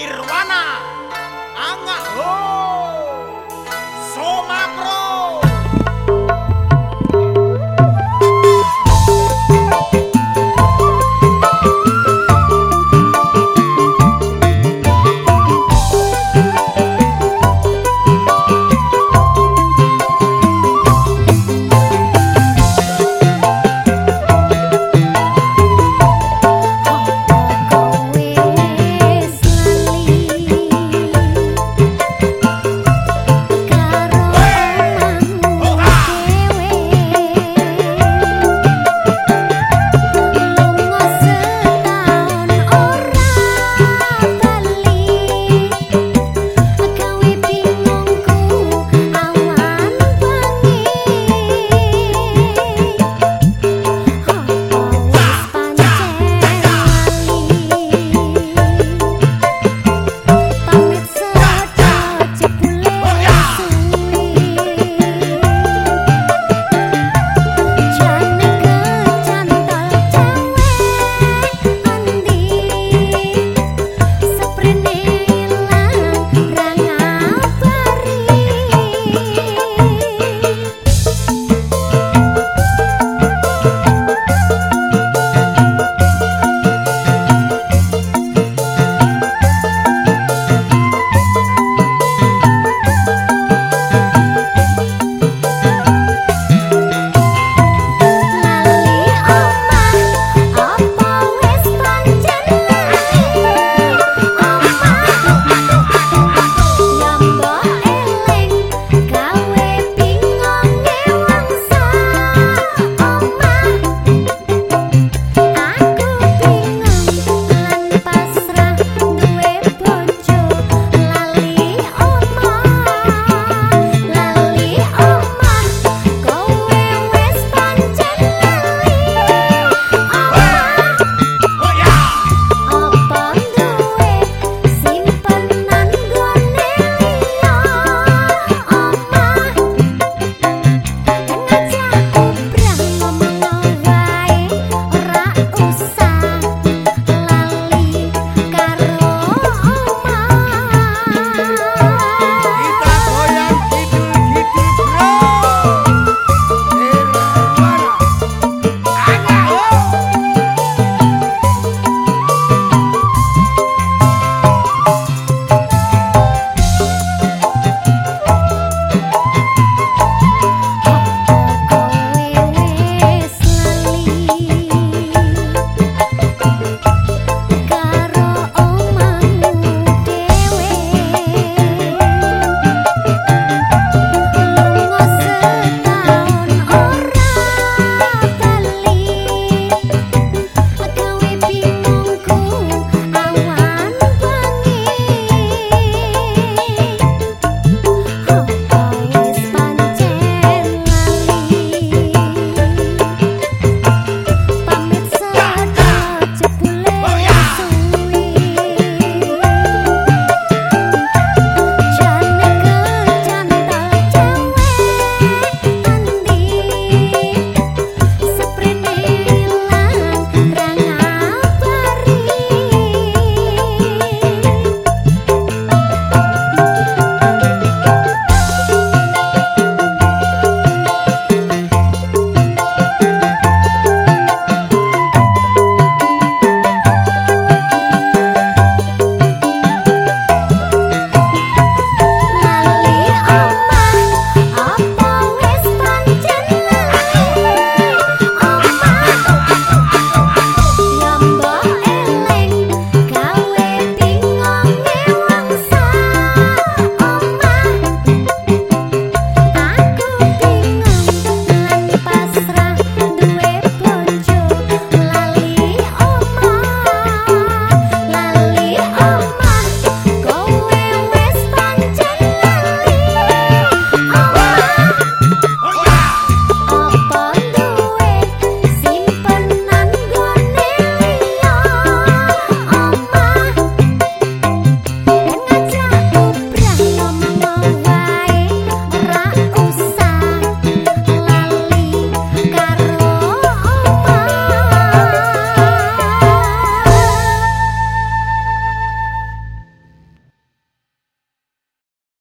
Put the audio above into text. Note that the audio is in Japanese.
Nirvana.